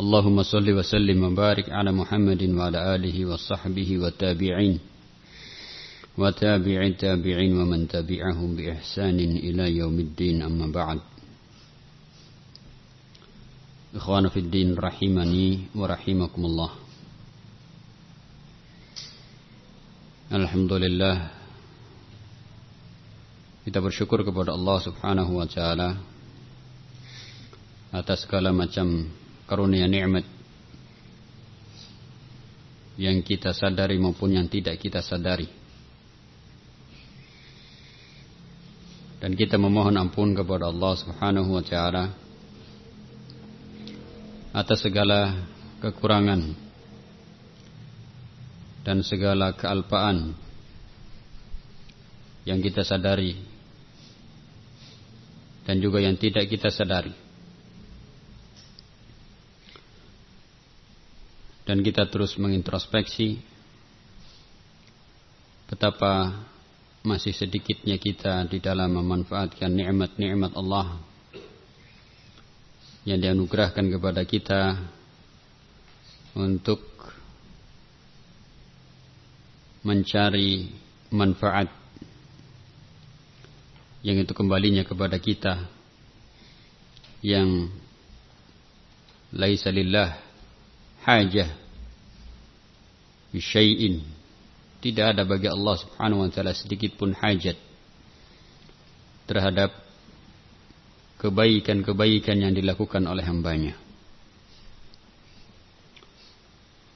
اللهم صل وسلم وبارك على محمد وعلى آله وصحبه والتابعين وتابع التابعين ومن تبعهم بإحسان إلى يوم الدين أما بعد. إخوان في الدين رحمني ورحمكم الله. Alhamdulillah. Kita bersyukur kepada Allah Subhanahu wa taala atas segala macam karunia nikmat yang kita sadari maupun yang tidak kita sadari. Dan kita memohon ampun kepada Allah Subhanahu wa taala atas segala kekurangan dan segala kealpaan yang kita sadari dan juga yang tidak kita sadari. Dan kita terus mengintrospeksi betapa masih sedikitnya kita di dalam memanfaatkan nikmat-nikmat Allah yang dianugerahkan kepada kita untuk mencari manfaat yang itu kembalinya kepada kita yang laisa lillah hajah bisyai'in tidak ada bagi Allah Subhanahu wa taala sedikit pun hajat terhadap kebaikan-kebaikan yang dilakukan oleh hambanya.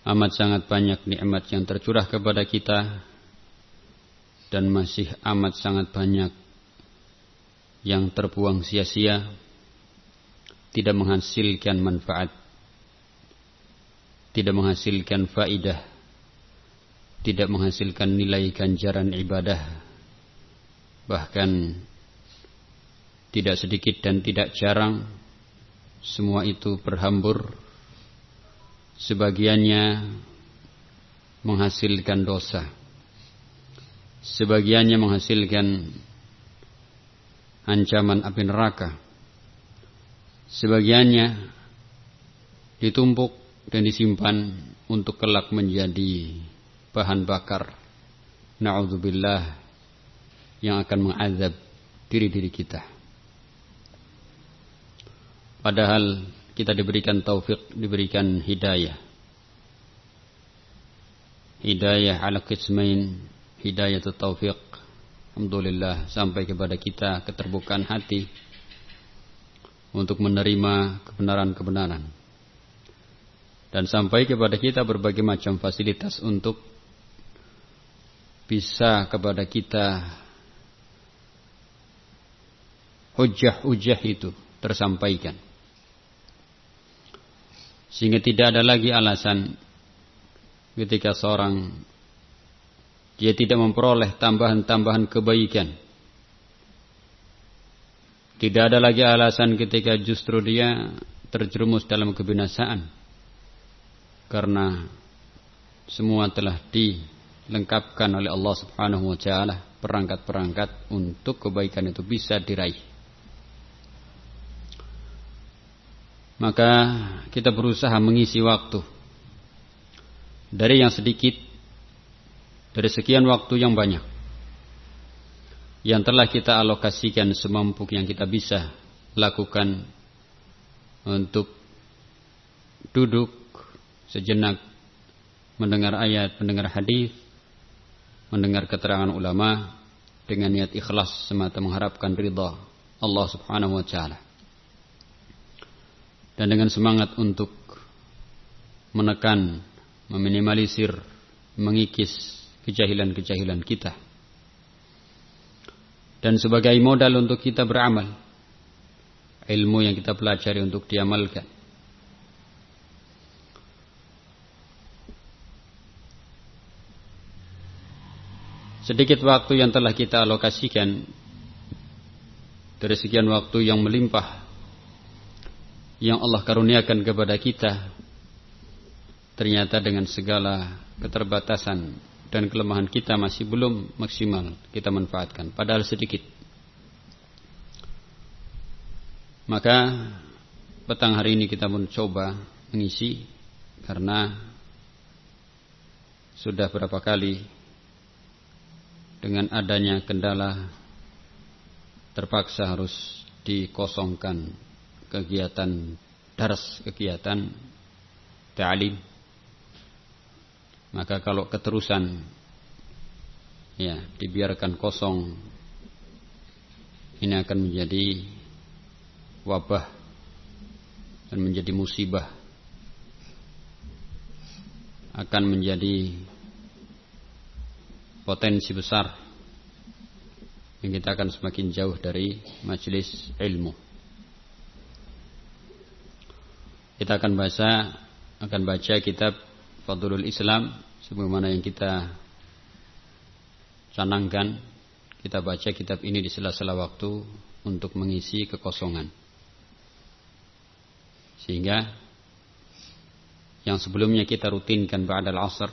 Amat sangat banyak nikmat yang tercurah kepada kita dan masih amat sangat banyak yang terbuang sia-sia tidak menghasilkan manfaat tidak menghasilkan faidah tidak menghasilkan nilai ganjaran ibadah bahkan tidak sedikit dan tidak jarang semua itu berhambur. Sebagiannya menghasilkan dosa sebagiannya menghasilkan ancaman api neraka sebagiannya ditumpuk dan disimpan untuk kelak menjadi bahan bakar na'udzubillah yang akan mengazab diri-diri kita. Padahal kita diberikan taufik, diberikan hidayah. Hidayah ala kismain, hidayah taufik. Alhamdulillah sampai kepada kita keterbukaan hati untuk menerima kebenaran-kebenaran. Dan sampai kepada kita berbagai macam fasilitas untuk bisa kepada kita hujah-hujah itu tersampaikan. Sehingga tidak ada lagi alasan ketika seorang dia tidak memperoleh tambahan-tambahan kebaikan. Tidak ada lagi alasan ketika justru dia terjerumus dalam kebinasaan. Karena semua telah di lengkapkan oleh Allah Subhanahu wa taala perangkat-perangkat untuk kebaikan itu bisa diraih. Maka kita berusaha mengisi waktu dari yang sedikit dari sekian waktu yang banyak yang telah kita alokasikan semampu yang kita bisa lakukan untuk duduk sejenak mendengar ayat, mendengar hadis, mendengar keterangan ulama dengan niat ikhlas semata mengharapkan ridha Allah Subhanahu wa taala. Dan dengan semangat untuk menekan, meminimalisir, mengikis kejahilan-kejahilan kita. Dan sebagai modal untuk kita beramal, ilmu yang kita pelajari untuk diamalkan sedikit waktu yang telah kita alokasikan. Dari sekian waktu yang melimpah. Yang Allah karuniakan kepada kita. Ternyata dengan segala keterbatasan dan kelemahan kita masih belum maksimal kita manfaatkan. Padahal sedikit. Maka petang hari ini kita pun coba mengisi. Karena sudah berapa kali dengan adanya kendala terpaksa harus dikosongkan kegiatan daras kegiatan ta'lim. Maka kalau keterusan ya dibiarkan kosong ini akan menjadi wabah dan menjadi musibah. Akan menjadi potensi besar yang kita akan semakin jauh dari majelis ilmu. Kita akan baca akan baca kitab Fadlul Islam sebagaimana yang kita canangkan. Kita baca kitab ini di sela-sela waktu untuk mengisi kekosongan. Sehingga yang sebelumnya kita rutinkan ba'dal asr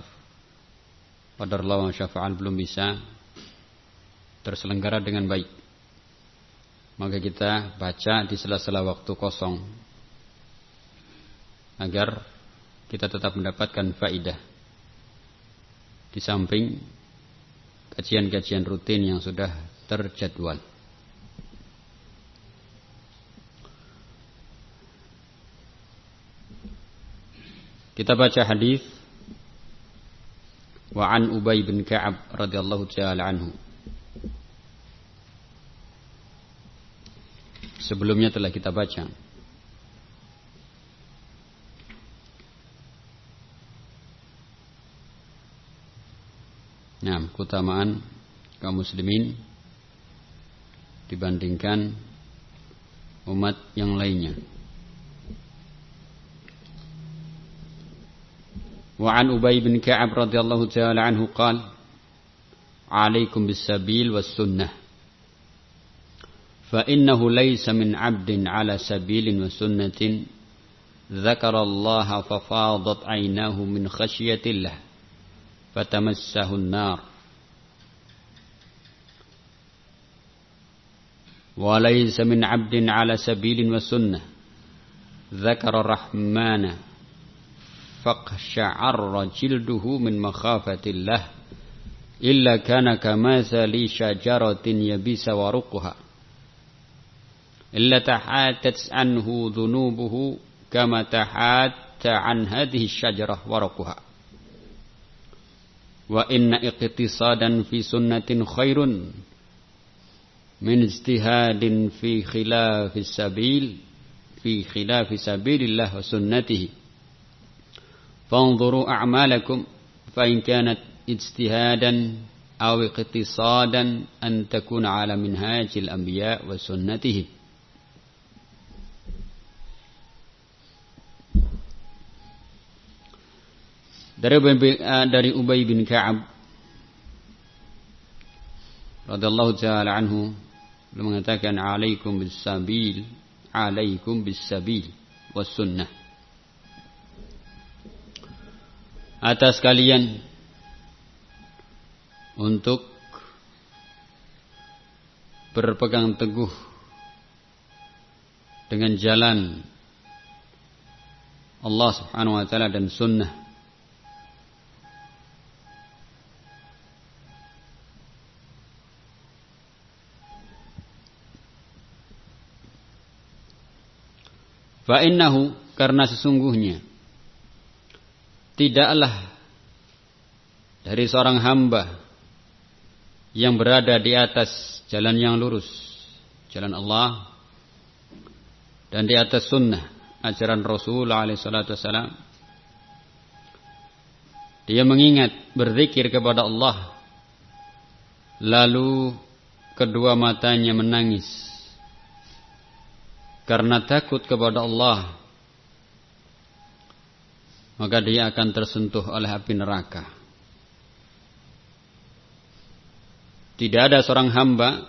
Qadar Allah syafa'al belum bisa terselenggara dengan baik. Maka kita baca di sela-sela waktu kosong agar kita tetap mendapatkan faidah di samping kajian-kajian rutin yang sudah terjadwal. Kita baca hadis wa an Ubay bin Ka'ab radhiyallahu taala anhu. Sebelumnya telah kita baca. Nah, keutamaan kaum muslimin dibandingkan umat yang lainnya. وعن أبي بن كعب رضي الله تعالى عنه قال عليكم بالسبيل والسنة. فإنه ليس من عبد على سبيل وسنة ذكر الله ففاضت عيناه من خشية الله فتمسه النار. وليس من عبد على سبيل وسنة ذكر الرحمن فاقشعر جلده من مخافة الله إلا كان كمثل شجرة يبيس ورقها. إلا تحاتت عنه ذنوبه كما تحات عن هذه الشجرة ورقها. وإن اقتصادا في سنة خير من اجتهاد في خلاف السبيل في خلاف سبيل الله وسنته. فانظروا أعمالكم فإن كانت اجتهادا أو اقتصادا أن تكون على منهاج الأنبياء وسنته dari Ubay, dari Ubay bin Ka'ab radhiyallahu taala anhu beliau mengatakan alaikum bis sabil alaikum bis sabil was sunnah Atas kalian untuk berpegang teguh dengan jalan Allah Subhanahu wa taala dan sunnah. Fa innahu karena sesungguhnya tidaklah dari seorang hamba yang berada di atas jalan yang lurus, jalan Allah dan di atas sunnah ajaran Rasul alaihissalam. Dia mengingat berzikir kepada Allah lalu kedua matanya menangis karena takut kepada Allah maka dia akan tersentuh oleh api neraka. Tidak ada seorang hamba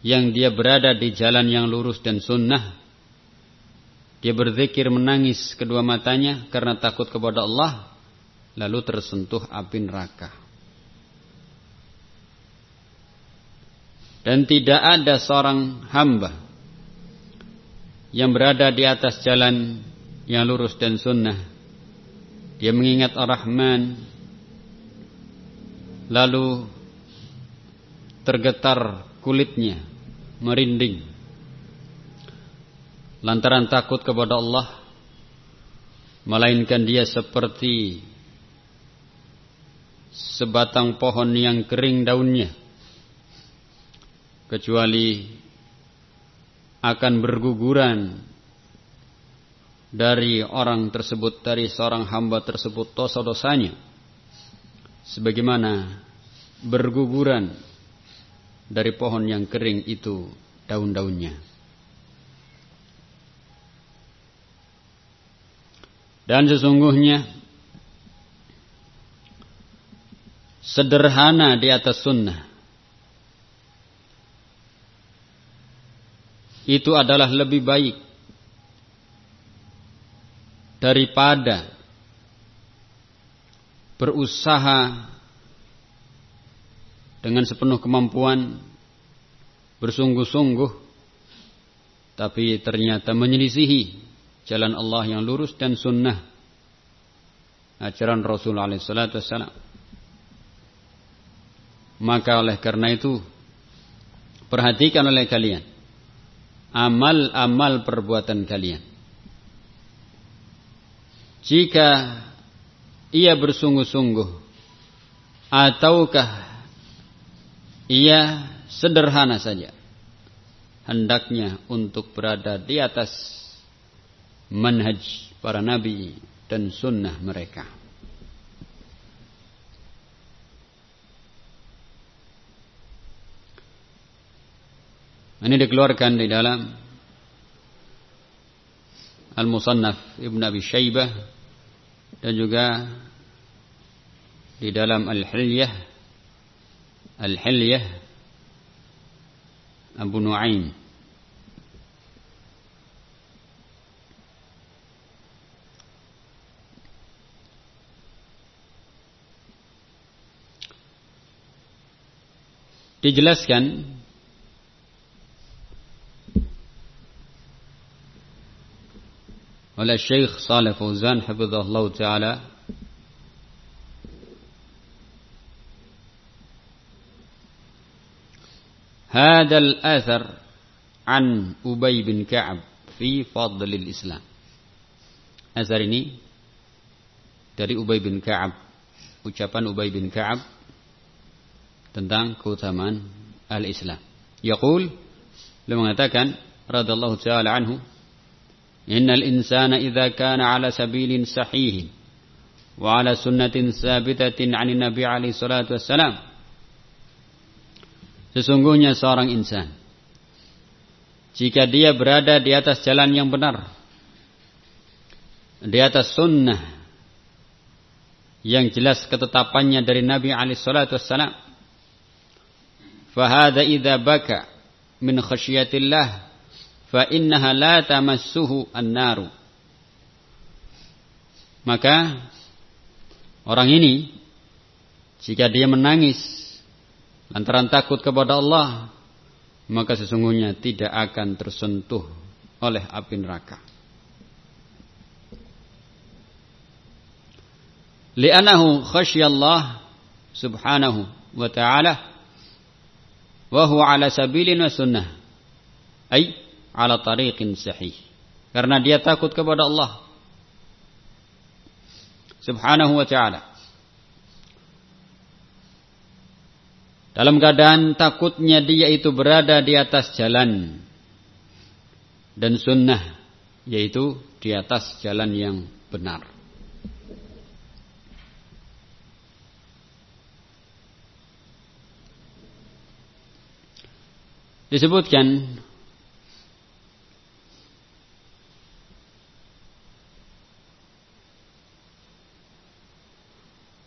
yang dia berada di jalan yang lurus dan sunnah. Dia berzikir menangis kedua matanya karena takut kepada Allah. Lalu tersentuh api neraka. Dan tidak ada seorang hamba yang berada di atas jalan yang lurus dan sunnah. Dia mengingat Ar-Rahman. Lalu tergetar kulitnya, merinding. Lantaran takut kepada Allah, melainkan dia seperti sebatang pohon yang kering daunnya, kecuali akan berguguran dari orang tersebut, dari seorang hamba tersebut dosa-dosanya, sebagaimana berguguran dari pohon yang kering itu daun-daunnya. Dan sesungguhnya sederhana di atas sunnah itu adalah lebih baik daripada berusaha dengan sepenuh kemampuan bersungguh-sungguh tapi ternyata menyelisihi jalan Allah yang lurus dan sunnah ajaran Rasulullah SAW. Maka oleh karena itu perhatikan oleh kalian amal-amal perbuatan kalian. Jika ia bersungguh-sungguh ataukah ia sederhana saja. Hendaknya untuk berada di atas manhaj para nabi dan sunnah mereka. Ini dikeluarkan di dalam Al-Musannaf Ibn Abi Shaybah dan juga di dalam Al-Hilyah Al-Hilyah Abu Nuaim dijelaskan oleh Syekh Saleh Fauzan hafizahullah taala هذا الأثر عن أبي بن كعب في فضل الإسلام Asar ini dari Ubay bin Ka'ab ucapan Ubay bin Ka'ab tentang keutamaan al-Islam. Yaqul beliau mengatakan radallahu taala anhu Insana idza kana ala sabilin sahihin wa ala sunnatin sabitatin 'ani Nabi alaihi salatu wassalam Sesungguhnya seorang insan jika dia berada di atas jalan yang benar, di atas sunnah yang jelas ketetapannya dari Nabi wassalam, fahada idza baka min khasyiatillah fa innaha la tamassuhu an-naru. Maka orang ini jika dia menangis lantaran takut kepada Allah, maka sesungguhnya tidak akan tersentuh oleh api neraka. Li'anahu khasyallah subhanahu wa ta'ala wa huwa ala sabilin wa sunnah ay ala tariqin sahih. Karena dia takut kepada Allah. Subhanahu wa ta'ala. Dalam keadaan takutnya dia itu berada di atas jalan dan sunnah, yaitu di atas jalan yang benar. Disebutkan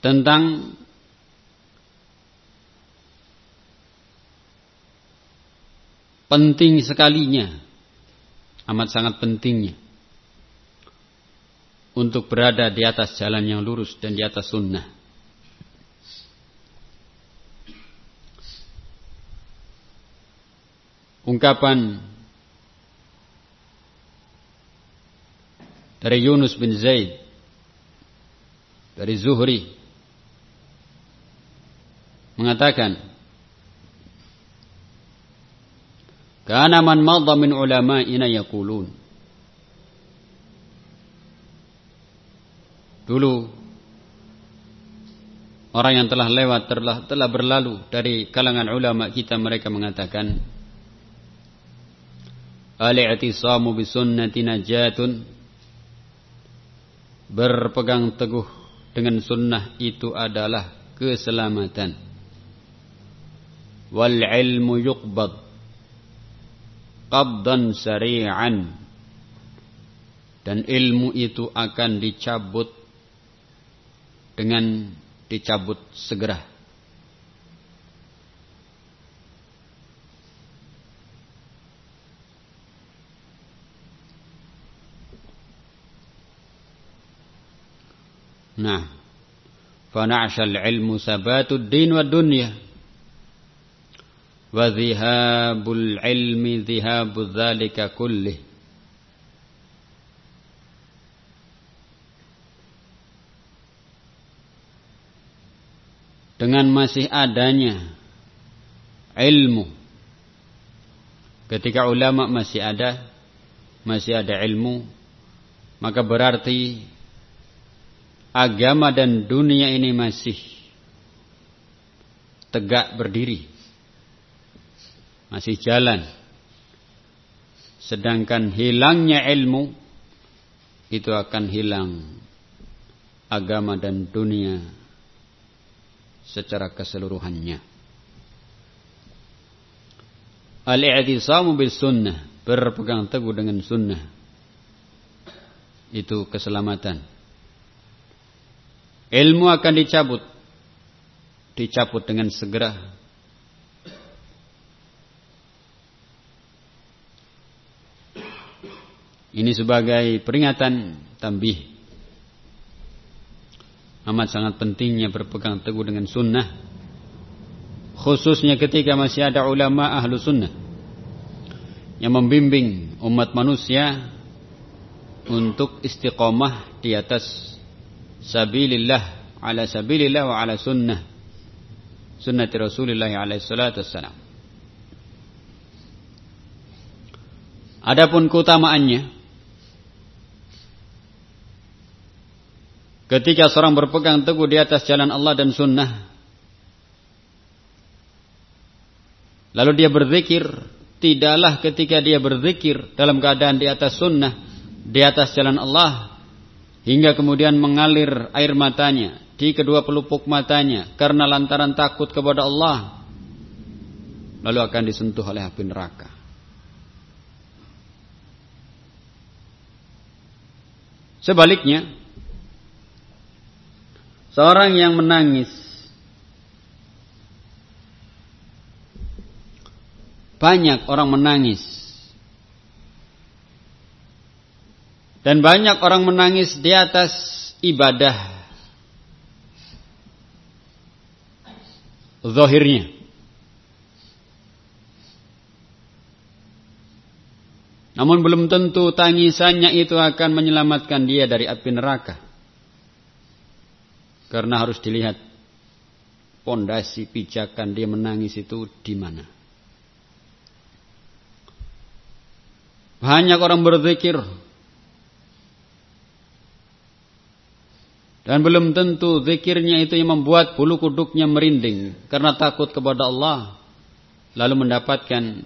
tentang penting sekalinya, amat sangat pentingnya untuk berada di atas jalan yang lurus dan di atas sunnah. Ungkapan dari Yunus bin Zaid dari Zuhri mengatakan Kana man madha min ulama'ina yaqulun. Dulu orang yang telah lewat telah telah berlalu dari kalangan ulama kita mereka mengatakan Al-i'tisamu bi sunnati najatun berpegang teguh dengan sunnah itu adalah keselamatan wal ilmu yuqbad qabdan sari'an dan ilmu itu akan dicabut dengan dicabut segera. Nah, fana'shal ilmu sabatud din wa dunya wa dhihabul ilmi dhihabu dzalika kullih. Dengan masih adanya ilmu. Ketika ulama masih ada masih ada ilmu maka berarti agama dan dunia ini masih tegak berdiri masih jalan. Sedangkan hilangnya ilmu itu akan hilang agama dan dunia secara keseluruhannya. Al-i'tisamu bil sunnah, berpegang teguh dengan sunnah. Itu keselamatan. Ilmu akan dicabut. Dicabut dengan segera Ini sebagai peringatan tambih. Amat sangat pentingnya berpegang teguh dengan sunnah. Khususnya ketika masih ada ulama ahlu sunnah. Yang membimbing umat manusia untuk istiqomah di atas sabilillah ala sabilillah wa ala sunnah sunnati Rasulullah alaihi salatu wassalam. Adapun keutamaannya Ketika seorang berpegang teguh di atas jalan Allah dan sunnah. Lalu dia berzikir. Tidaklah ketika dia berzikir dalam keadaan di atas sunnah. Di atas jalan Allah. Hingga kemudian mengalir air matanya. Di kedua pelupuk matanya. Karena lantaran takut kepada Allah. Lalu akan disentuh oleh api neraka. Sebaliknya, Seorang yang menangis. Banyak orang menangis. Dan banyak orang menangis di atas ibadah. Zahirnya. Namun belum tentu tangisannya itu akan menyelamatkan dia dari api neraka karena harus dilihat pondasi pijakan dia menangis itu di mana. Banyak orang berzikir dan belum tentu zikirnya itu yang membuat bulu kuduknya merinding karena takut kepada Allah lalu mendapatkan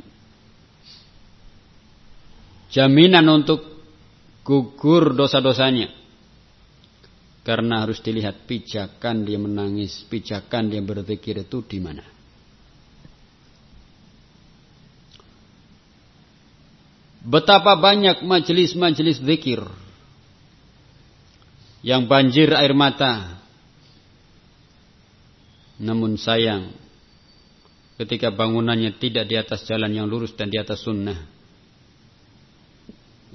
jaminan untuk gugur dosa-dosanya. Karena harus dilihat pijakan dia menangis, pijakan dia berzikir itu di mana. Betapa banyak majelis-majelis zikir yang banjir air mata. Namun sayang, ketika bangunannya tidak di atas jalan yang lurus dan di atas sunnah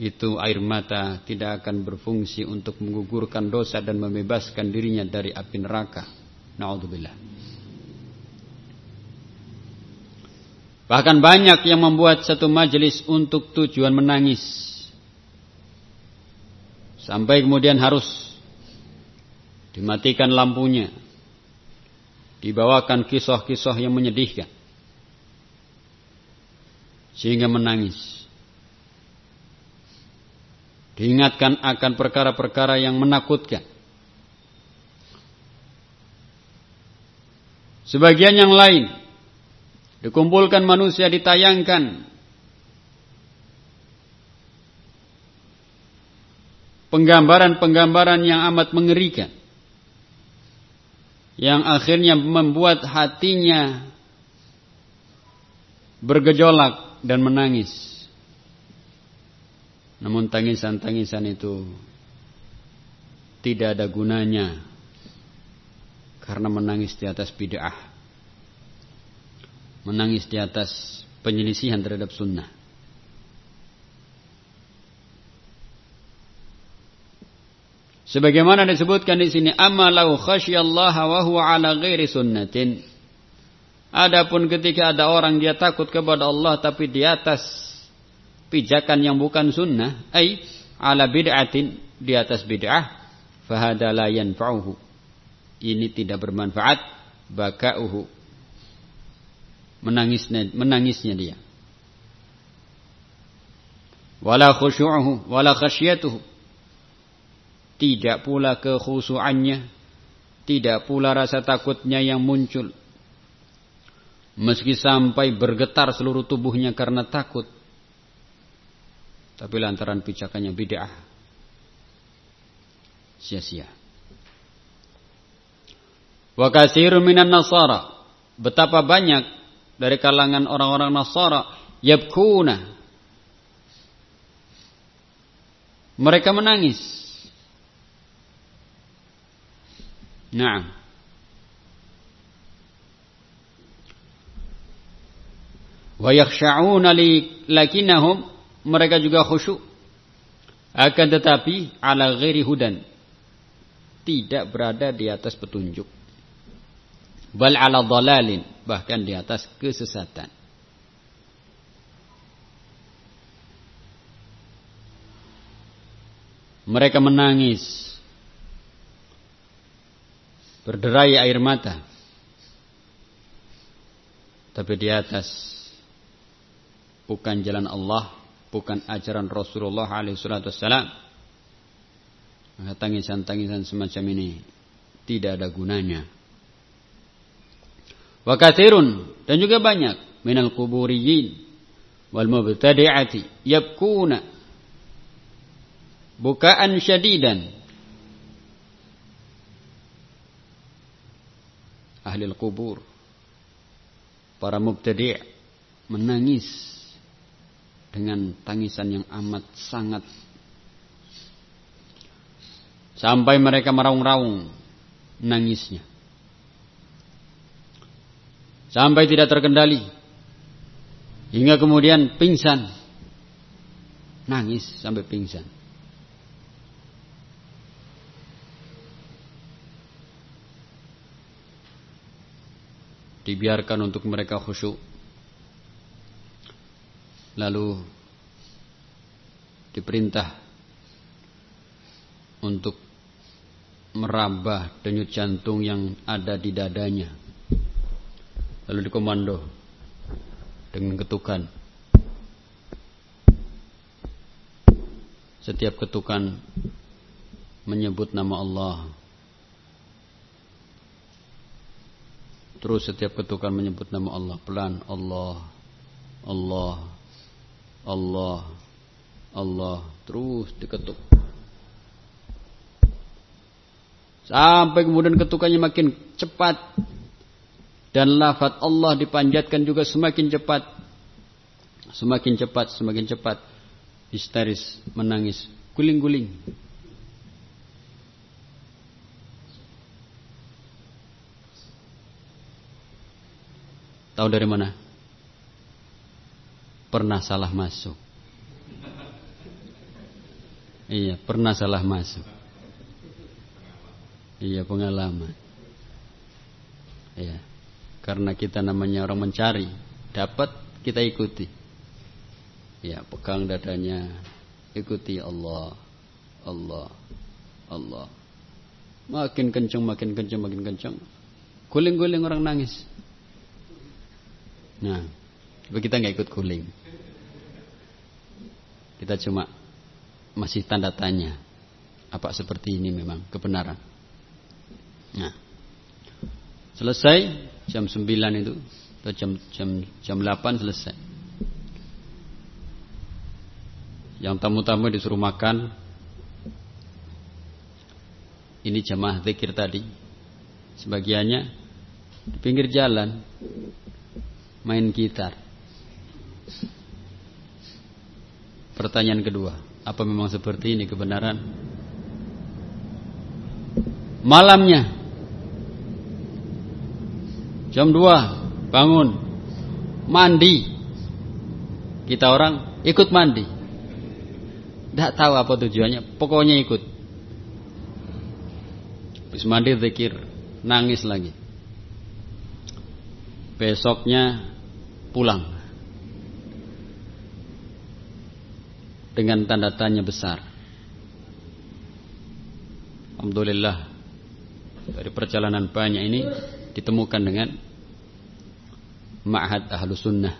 itu air mata tidak akan berfungsi untuk menggugurkan dosa dan membebaskan dirinya dari api neraka. Naudzubillah. Bahkan banyak yang membuat satu majelis untuk tujuan menangis. Sampai kemudian harus dimatikan lampunya. Dibawakan kisah-kisah yang menyedihkan. Sehingga menangis diingatkan akan perkara-perkara yang menakutkan. Sebagian yang lain dikumpulkan manusia ditayangkan penggambaran-penggambaran yang amat mengerikan yang akhirnya membuat hatinya bergejolak dan menangis. Namun tangisan-tangisan itu tidak ada gunanya karena menangis di atas bid'ah. Menangis di atas penyelisihan terhadap sunnah. Sebagaimana disebutkan di sini, amalau khasyallaha wa huwa ala ghairi sunnatin. Adapun ketika ada orang dia takut kepada Allah tapi di atas pijakan yang bukan sunnah, ay ala bid'atin di atas bid'ah, fahada la yanfa'uhu. Ini tidak bermanfaat, bakauhu. Menangisnya, menangisnya dia. Wala khusyu'uhu, wala khasyatuhu. Tidak pula kekhusuannya, tidak pula rasa takutnya yang muncul. Meski sampai bergetar seluruh tubuhnya karena takut tapi lantaran pijakannya bid'ah sia-sia. Wa katsirun minan nasara betapa banyak dari kalangan orang-orang Nasara yabkuna mereka menangis. Naam. Wa yakhsha'una lakinahum mereka juga khusyuk. Akan tetapi ala ghairi hudan. Tidak berada di atas petunjuk. Bal ala dalalin. Bahkan di atas kesesatan. Mereka menangis. Berderai air mata. Tapi di atas bukan jalan Allah bukan ajaran Rasulullah alaihissalam. Maka tangisan-tangisan semacam ini tidak ada gunanya. Wa kathirun dan juga banyak minal kuburiyin wal mubtadi'ati yabkuna bukaan syadidan ahli kubur para mubtadi' menangis dengan tangisan yang amat sangat. Sampai mereka meraung-raung nangisnya. Sampai tidak terkendali. Hingga kemudian pingsan. Nangis sampai pingsan. Dibiarkan untuk mereka khusyuk lalu diperintah untuk merambah denyut jantung yang ada di dadanya. Lalu dikomando dengan ketukan. Setiap ketukan menyebut nama Allah. Terus setiap ketukan menyebut nama Allah. Pelan Allah Allah Allah Allah terus diketuk. Sampai kemudian ketukannya makin cepat dan lafaz Allah dipanjatkan juga semakin cepat. Semakin cepat semakin cepat. Histeris menangis guling-guling. Tahu dari mana? Pernah salah masuk. Iya, pernah salah masuk. Iya, pengalaman. Iya. Karena kita namanya orang mencari, dapat kita ikuti. Ya, pegang dadanya, ikuti Allah. Allah. Allah. Makin kencang, makin kencang, makin kencang. Guling-guling orang nangis. Nah, kita nggak ikut guling. Kita cuma masih tanda tanya. Apa seperti ini memang kebenaran? Nah, selesai jam 9 itu atau jam jam jam 8 selesai. Yang tamu-tamu disuruh makan. Ini jamaah zikir tadi. Sebagiannya di pinggir jalan main gitar. Pertanyaan kedua, apa memang seperti ini kebenaran? Malamnya jam 2 bangun mandi. Kita orang ikut mandi. Tidak tahu apa tujuannya, pokoknya ikut. Habis mandi zikir, nangis lagi. Besoknya pulang dengan tanda tanya besar. Alhamdulillah dari perjalanan banyak ini ditemukan dengan ma'had ahlu sunnah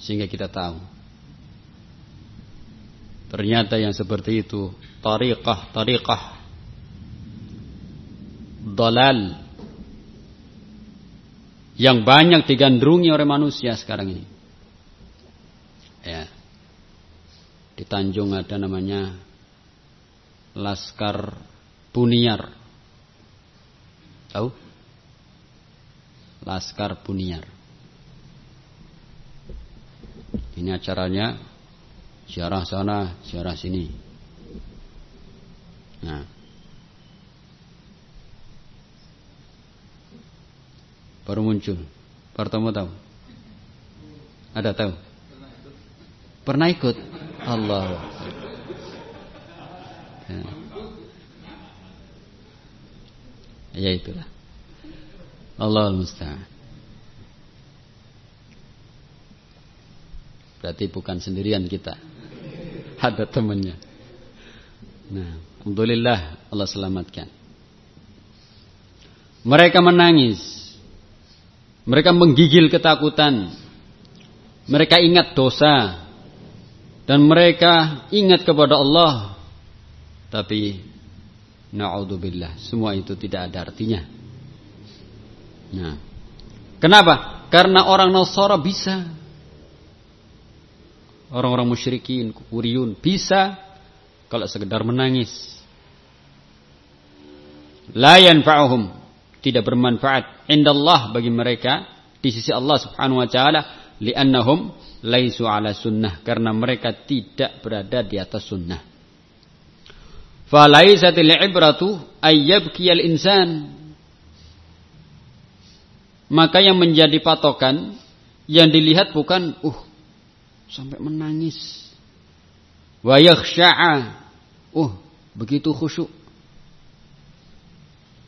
sehingga kita tahu ternyata yang seperti itu tariqah tariqah dalal yang banyak digandrungi oleh manusia sekarang ini. Ya. Di Tanjung ada namanya Laskar Buniar. Tahu? Laskar Buniar. Ini acaranya ziarah sana, ziarah sini. Nah, baru muncul. Pertama tahu? Ada tahu? Pernah ikut? Allah. Ya. ya itulah. Allah musta'an. Berarti bukan sendirian kita. Ada temannya. Nah, Alhamdulillah Allah selamatkan. Mereka menangis mereka menggigil ketakutan. Mereka ingat dosa. Dan mereka ingat kepada Allah. Tapi na'udzubillah, semua itu tidak ada artinya. Nah, kenapa? Karena orang Nasara bisa. Orang-orang musyrikin, kufuriyun bisa kalau sekedar menangis. La yanfa'uhum tidak bermanfaat indallah bagi mereka di sisi Allah Subhanahu wa taala li'annahum laisu ala sunnah karena mereka tidak berada di atas sunnah. Falaisatil ibratu ayyabkiyal insan maka yang menjadi patokan yang dilihat bukan uh sampai menangis wa yakhsha'a uh begitu khusyuk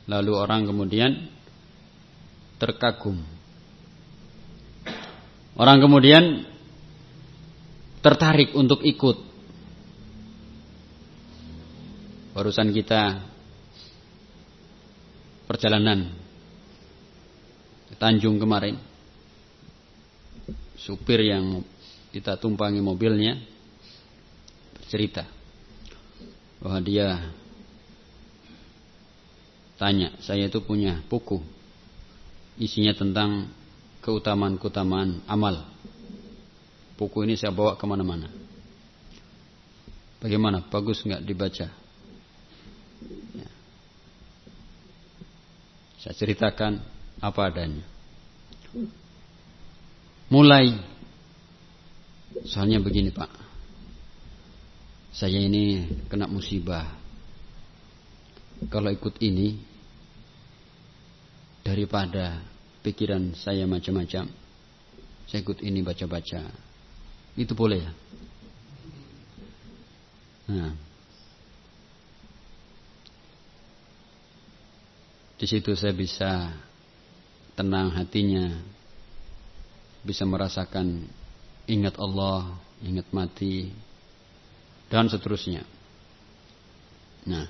Lalu orang kemudian terkagum. Orang kemudian tertarik untuk ikut. Barusan kita perjalanan Tanjung kemarin. Supir yang kita tumpangi mobilnya bercerita bahwa dia tanya, saya itu punya buku isinya tentang keutamaan-keutamaan amal. Buku ini saya bawa ke mana-mana. Bagaimana? Bagus nggak dibaca? Ya. Saya ceritakan apa adanya. Mulai, soalnya begini Pak, saya ini kena musibah kalau ikut ini daripada pikiran saya macam-macam. Saya ikut ini baca-baca. Itu boleh ya? Nah. Di situ saya bisa tenang hatinya, bisa merasakan ingat Allah, ingat mati, dan seterusnya. Nah,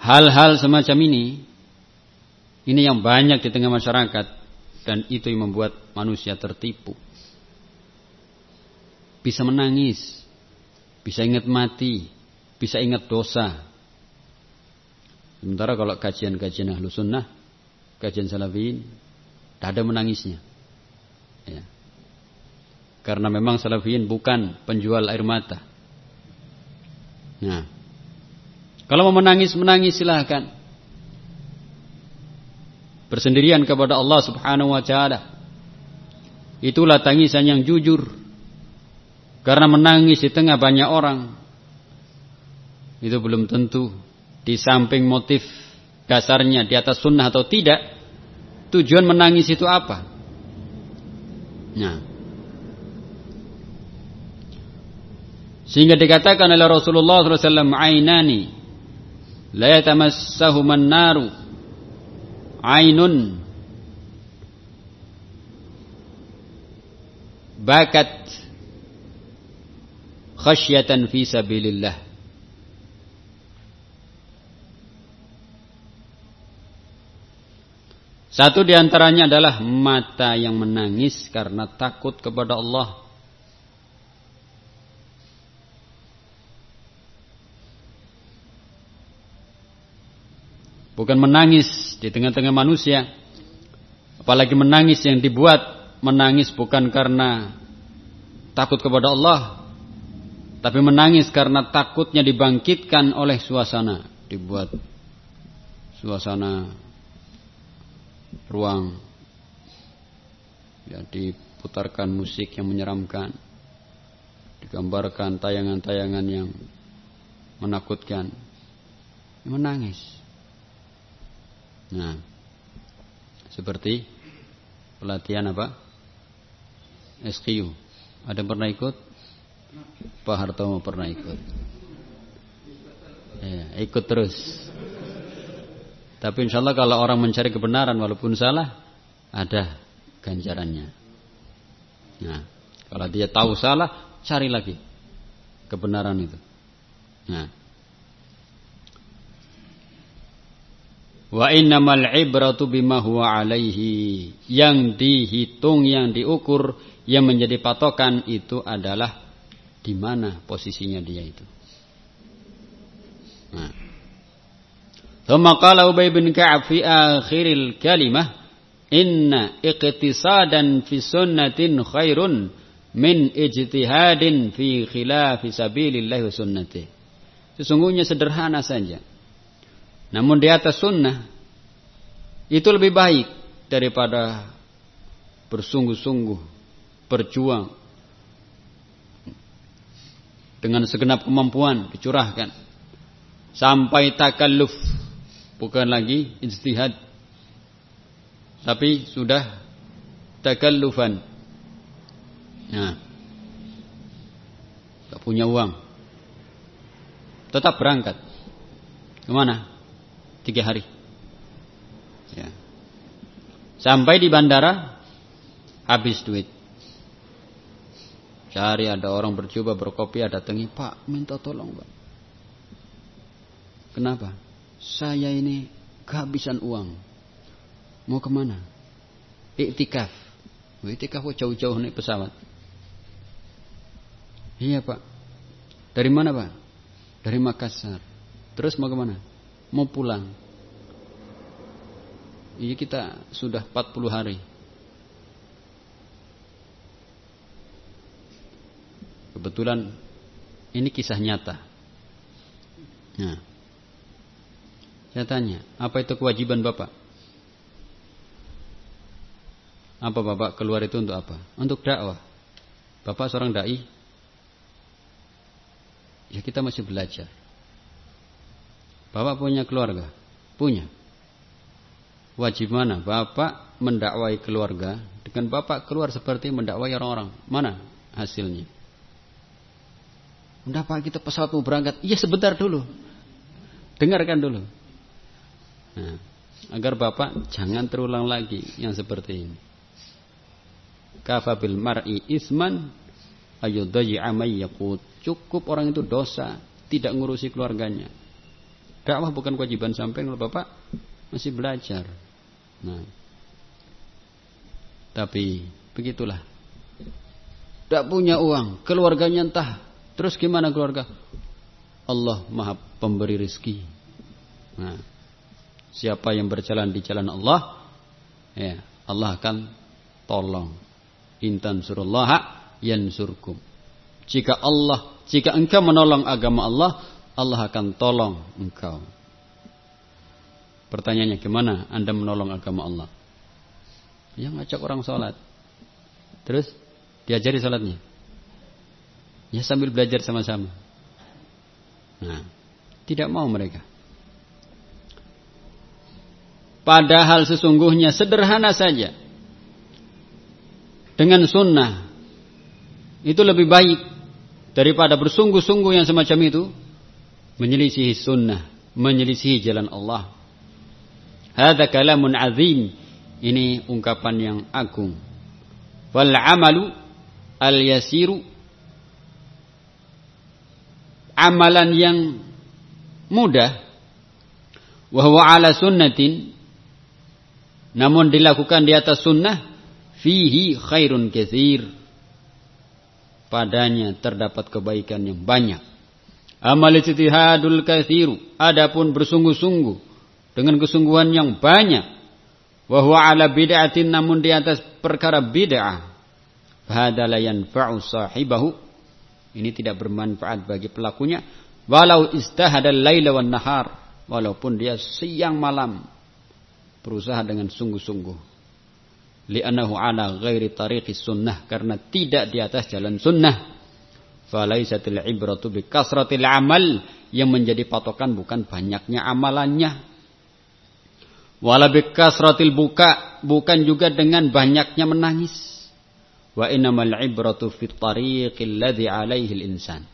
hal-hal semacam ini, ini yang banyak di tengah masyarakat, dan itu yang membuat manusia tertipu. Bisa menangis, bisa ingat mati, bisa ingat dosa. Sementara kalau kajian-kajian ahlu sunnah, kajian salafiyin, tidak ada menangisnya. Ya. Karena memang salafiyin bukan penjual air mata. Nah, kalau mau menangis, menangis silahkan. Bersendirian kepada Allah subhanahu wa ta'ala. Itulah tangisan yang jujur. Karena menangis di tengah banyak orang. Itu belum tentu. Di samping motif dasarnya di atas sunnah atau tidak. Tujuan menangis itu apa? Nah. Sehingga dikatakan oleh Rasulullah SAW, Ainani, la yatamassahuman naru, ainun, bakat, khasyatan fi sabilillah. Satu di antaranya adalah mata yang menangis karena takut kepada Allah. Bukan menangis di tengah-tengah manusia. Apalagi menangis yang dibuat menangis bukan karena takut kepada Allah. Tapi menangis karena takutnya dibangkitkan oleh suasana. Dibuat suasana ruang. Ya, diputarkan musik yang menyeramkan. Digambarkan tayangan-tayangan yang menakutkan. Menangis. Nah, seperti pelatihan apa? SQ. Ada yang pernah ikut? Pak Hartomo pernah ikut. Ya, ikut terus. Tapi insya Allah kalau orang mencari kebenaran walaupun salah, ada ganjarannya. Nah, kalau dia tahu salah, cari lagi kebenaran itu. Nah, Wa innamal ibratu bima huwa alaihi. Yang dihitung, yang diukur, yang menjadi patokan itu adalah di mana posisinya dia itu. Nah. Thumma qala Ubay bin Ka'ab fi akhiril kalimah inna iqtisadan fi sunnatin khairun min ijtihadin fi khilafi sabilillahi wa sunnati. Sesungguhnya sederhana saja. Namun di atas sunnah itu lebih baik daripada bersungguh-sungguh berjuang. Dengan segenap kemampuan dicurahkan. Sampai takalluf. Bukan lagi ijtihad. Tapi sudah takallufan. Nah tak punya uang. Tetap berangkat. Ke mana tiga hari. Ya. Sampai di bandara habis duit. Cari ada orang bercoba berkopi ada tengi Pak minta tolong Pak. Kenapa? Saya ini kehabisan uang. Mau ke mana? Iktikaf. Iktikaf jauh-jauh naik pesawat. Iya Pak. Dari mana Pak? Dari Makassar. Terus mau ke mana? Mau pulang. Iya kita sudah 40 hari. Kebetulan ini kisah nyata. Nah, saya tanya, apa itu kewajiban Bapak? Apa Bapak keluar itu untuk apa? Untuk dakwah. Bapak seorang dai. Ya kita masih belajar. Bapak punya keluarga? Punya. Wajib mana? Bapak mendakwai keluarga dengan bapak keluar seperti mendakwai orang-orang. Mana hasilnya? Mendapat kita pesawat mau berangkat. Iya sebentar dulu. Dengarkan dulu. Nah, agar bapak jangan terulang lagi yang seperti ini. Kafabil mar'i isman ayudayyi'a yakut. Cukup orang itu dosa, tidak ngurusi keluarganya. Dakwah bukan kewajiban sampai kalau bapak masih belajar. Nah, tapi begitulah. Tidak punya uang, keluarganya entah. Terus gimana keluarga? Allah maha pemberi rizki. Nah, siapa yang berjalan di jalan Allah, ya Allah akan tolong. Intan surullah yansurkum. Jika Allah, jika engkau menolong agama Allah, Allah akan tolong engkau. Pertanyaannya gimana Anda menolong agama Allah? Ya ngajak orang sholat. Terus diajari sholatnya. Ya sambil belajar sama-sama. Nah, tidak mau mereka. Padahal sesungguhnya sederhana saja. Dengan sunnah. Itu lebih baik. Daripada bersungguh-sungguh yang semacam itu. Menyelisihi sunnah. Menyelisihi jalan Allah. Hada kalamun azim. Ini ungkapan yang agung. Wal amalu al yasiru amalan yang mudah wahwa ala sunnatin namun dilakukan di atas sunnah fihi khairun katsir padanya terdapat kebaikan yang banyak amal ijtihadul katsiru. Adapun bersungguh-sungguh dengan kesungguhan yang banyak. Wahwa ala bid'atin namun di atas perkara bid'ah. Fahada la yanfa'u sahibahu. Ini tidak bermanfaat bagi pelakunya. Walau istahada laila wan nahar walaupun dia siang malam berusaha dengan sungguh-sungguh. Li'annahu ala ghairi tariqis sunnah karena tidak di atas jalan sunnah falaisatil ibratu bi kasratil amal yang menjadi patokan bukan banyaknya amalannya Wala bikasratil buka, bukan juga dengan banyaknya menangis. Wa innamal ibratu fit tariqil ladzi alaihi insan.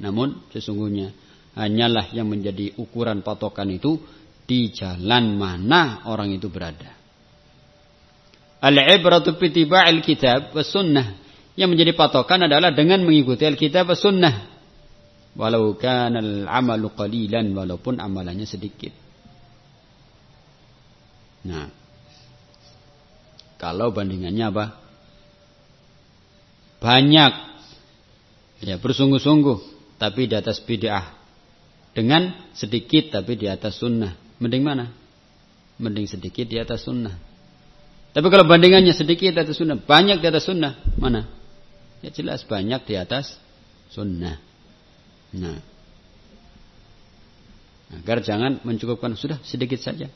Namun sesungguhnya hanyalah yang menjadi ukuran patokan itu di jalan mana orang itu berada. Al-ibratu bitiba'il kitab was sunnah. Yang menjadi patokan adalah dengan mengikuti Alkitab sunnah. Walau kana al-amalu qalilan walaupun amalannya sedikit. Nah, kalau bandingannya apa? Banyak, ya bersungguh-sungguh, tapi di atas bid'ah. Dengan sedikit tapi di atas sunnah. Mending mana? Mending sedikit di atas sunnah. Tapi kalau bandingannya sedikit di atas sunnah, banyak di atas sunnah, mana? Ya jelas banyak di atas sunnah. Nah, agar jangan mencukupkan sudah sedikit saja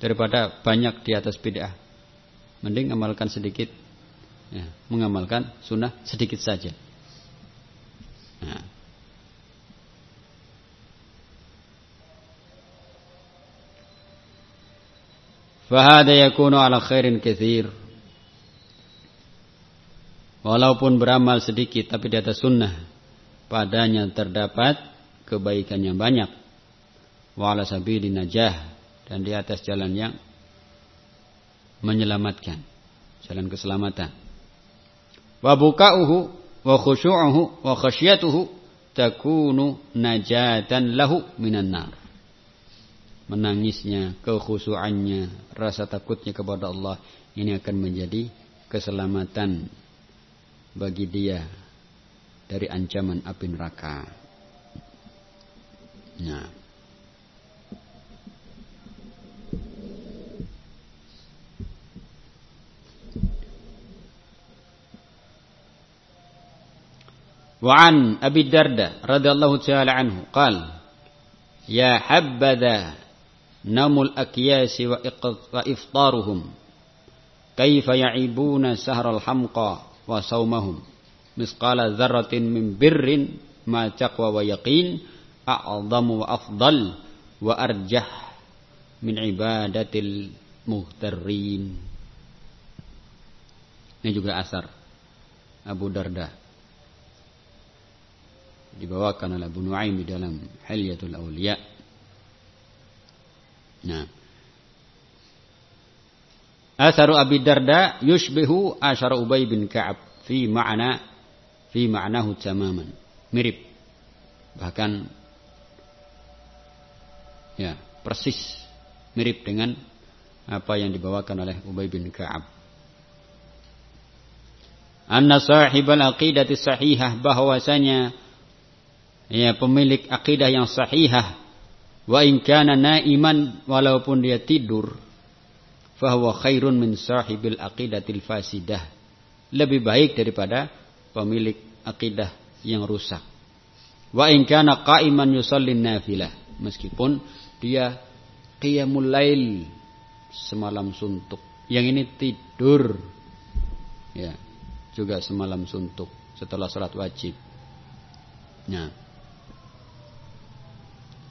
daripada banyak di atas bid'ah. Mending amalkan sedikit, ya, mengamalkan sunnah sedikit saja. Nah. Fahada yakunu ala khairin kathir. Walaupun beramal sedikit tapi di atas sunnah. Padanya terdapat kebaikan yang banyak. Wa ala sabili najah dan di atas jalan yang menyelamatkan jalan keselamatan wa buka'uhu wa khusyu'uhu wa khasyatuhu takunu najatan lahu minan nar menangisnya kekhusuannya rasa takutnya kepada Allah ini akan menjadi keselamatan bagi dia dari ancaman api neraka nah وعن أبي الدرداء رضي الله تعالى عنه قال يا حبذا نوم الأكياس وإفطارهم كيف يعيبون سهر الحمقى wa saumahum. Misqala dzarratin min birrin ma taqwa wa yaqin a'dhamu wa afdal wa arjah min ibadatil muhtarrin. Ini juga asar. Abu Darda. Dibawakan oleh Abu Nuaim di dalam Hilyatul Auliya nah. Asaru Abi Darda yushbihu asar Ubay bin Ka'ab fi ma'na fi ma'nahu tamaman. Mirip. Bahkan ya, persis mirip dengan apa yang dibawakan oleh Ubay bin Ka'ab. Anna sahibal aqidati sahihah bahwasanya ya pemilik akidah yang sahihah wa in kana naiman walaupun dia tidur fahuwa khairun min sahibil aqidatil fasidah lebih baik daripada pemilik akidah yang rusak wa in kana qa'iman yusallin nafilah meskipun dia qiyamul lail semalam suntuk. Yang ini tidur. Ya, juga semalam suntuk setelah salat wajib. Nah.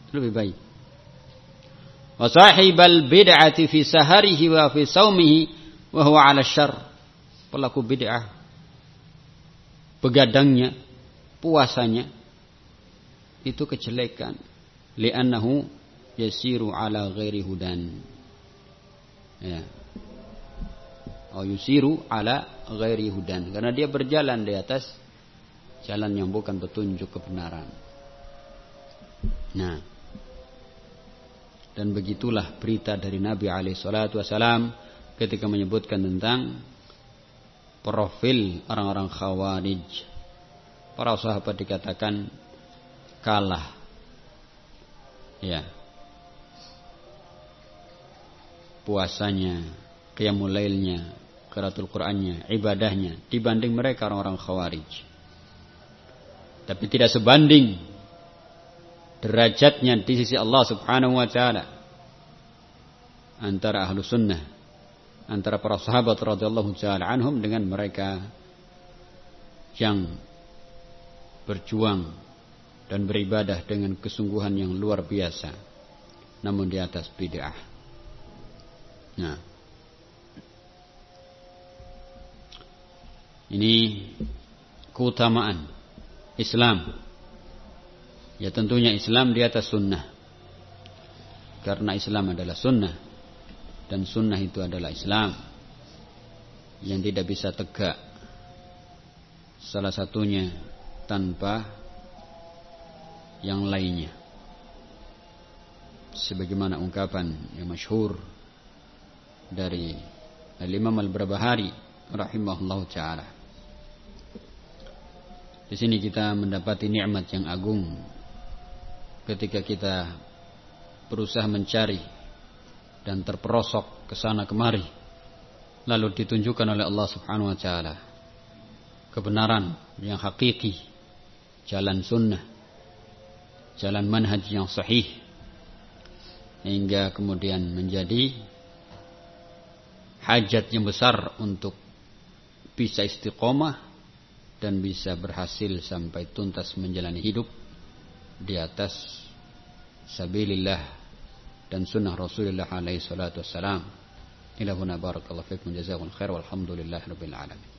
Lebih baik. Wa sahibal bid'ati fi saharihi wa fi saumihi wa huwa 'ala syarr. Pelaku bid'ah begadangnya, puasanya itu kejelekan. Li'annahu yasiru ala ghairi hudan. Ya. Oh yusiru ala ghairi hudan. Karena dia berjalan di atas jalan yang bukan petunjuk kebenaran. Nah. Dan begitulah berita dari Nabi wasalam ketika menyebutkan tentang profil orang-orang khawarij. Para sahabat dikatakan kalah. Ya, puasanya, qiyamul lailnya, qiraatul Qur'annya, ibadahnya dibanding mereka orang-orang khawarij. Tapi tidak sebanding derajatnya di sisi Allah Subhanahu wa taala antara ahlu sunnah antara para sahabat radhiyallahu taala anhum dengan mereka yang berjuang dan beribadah dengan kesungguhan yang luar biasa namun di atas bid'ah Nah. Ini keutamaan Islam. Ya tentunya Islam di atas sunnah. Karena Islam adalah sunnah. Dan sunnah itu adalah Islam. Yang tidak bisa tegak. Salah satunya tanpa yang lainnya. Sebagaimana ungkapan yang masyhur dari Al-Imam Al-Barbahari rahimahullah taala. Di sini kita mendapati nikmat yang agung ketika kita berusaha mencari dan terperosok ke sana kemari lalu ditunjukkan oleh Allah Subhanahu wa taala kebenaran yang hakiki jalan sunnah jalan manhaj yang sahih hingga kemudian menjadi hajat yang besar untuk bisa istiqomah dan bisa berhasil sampai tuntas menjalani hidup di atas sabilillah dan sunnah Rasulullah alaihi salatu wassalam. Ila huna barakallahu fikum jazakumul khair walhamdulillah rabbil alamin.